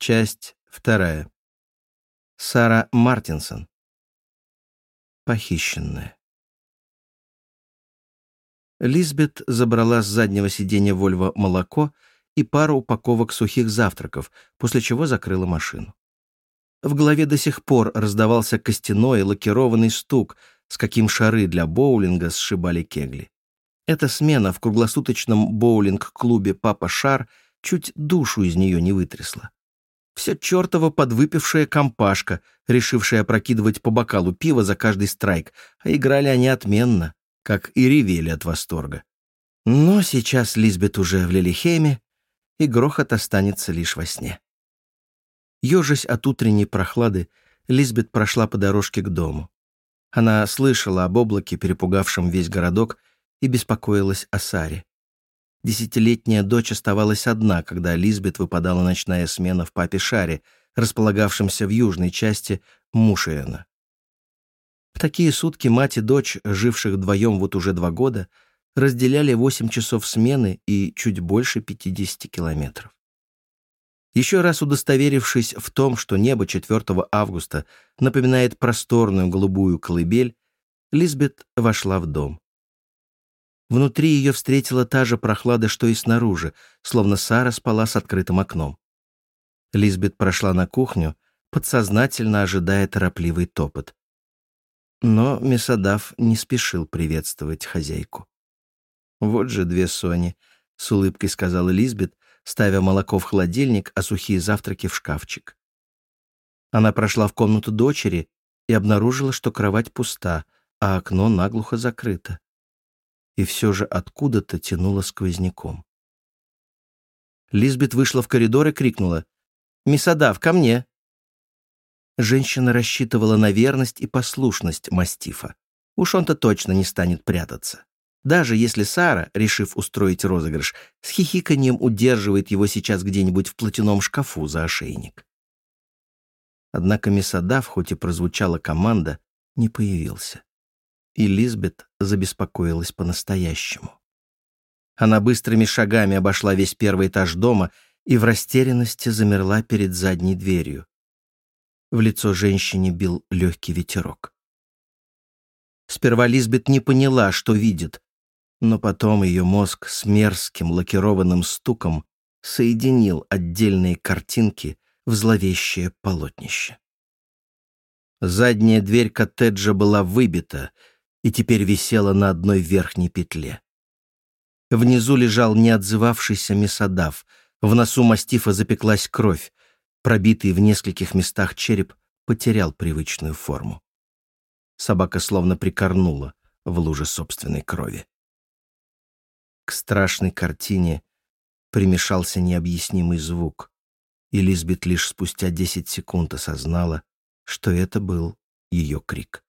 Часть вторая. Сара Мартинсон. Похищенная. Лизбет забрала с заднего сиденья Вольво молоко и пару упаковок сухих завтраков, после чего закрыла машину. В голове до сих пор раздавался костяной лакированный стук, с каким шары для боулинга сшибали кегли. Эта смена в круглосуточном боулинг-клубе «Папа Шар» чуть душу из нее не вытрясла. Все чертова подвыпившая компашка, решившая опрокидывать по бокалу пива за каждый страйк, а играли они отменно, как и ревели от восторга. Но сейчас Лизбет уже в Лилихеме, и грохот останется лишь во сне. Ежась от утренней прохлады, Лизбет прошла по дорожке к дому. Она слышала об облаке, перепугавшем весь городок, и беспокоилась о Саре. Десятилетняя дочь оставалась одна, когда Лизбет выпадала ночная смена в папе Шаре, располагавшемся в южной части Мушиэна. В такие сутки мать и дочь, живших вдвоем вот уже два года, разделяли 8 часов смены и чуть больше 50 километров. Еще раз удостоверившись в том, что небо 4 августа напоминает просторную голубую колыбель, Лизбет вошла в дом. Внутри ее встретила та же прохлада, что и снаружи, словно Сара спала с открытым окном. Лизбет прошла на кухню, подсознательно ожидая торопливый топот. Но Месадав не спешил приветствовать хозяйку. «Вот же две Сони», — с улыбкой сказала Лизбет, ставя молоко в холодильник, а сухие завтраки в шкафчик. Она прошла в комнату дочери и обнаружила, что кровать пуста, а окно наглухо закрыто. И все же откуда-то тянуло сквозняком. Лизбет вышла в коридор и крикнула «Мисадав, ко мне!» Женщина рассчитывала на верность и послушность мастифа. Уж он-то точно не станет прятаться. Даже если Сара, решив устроить розыгрыш, с хихиканием удерживает его сейчас где-нибудь в платяном шкафу за ошейник. Однако Месадав, хоть и прозвучала команда, не появился. И Лизбет забеспокоилась по-настоящему. Она быстрыми шагами обошла весь первый этаж дома и в растерянности замерла перед задней дверью. В лицо женщине бил легкий ветерок. Сперва Лизбет не поняла, что видит, но потом ее мозг с мерзким лакированным стуком соединил отдельные картинки в зловещее полотнище. Задняя дверь коттеджа была выбита и теперь висела на одной верхней петле. Внизу лежал неотзывавшийся месодав, в носу мастифа запеклась кровь, пробитый в нескольких местах череп потерял привычную форму. Собака словно прикорнула в луже собственной крови. К страшной картине примешался необъяснимый звук, и Лизбет лишь спустя десять секунд осознала, что это был ее крик.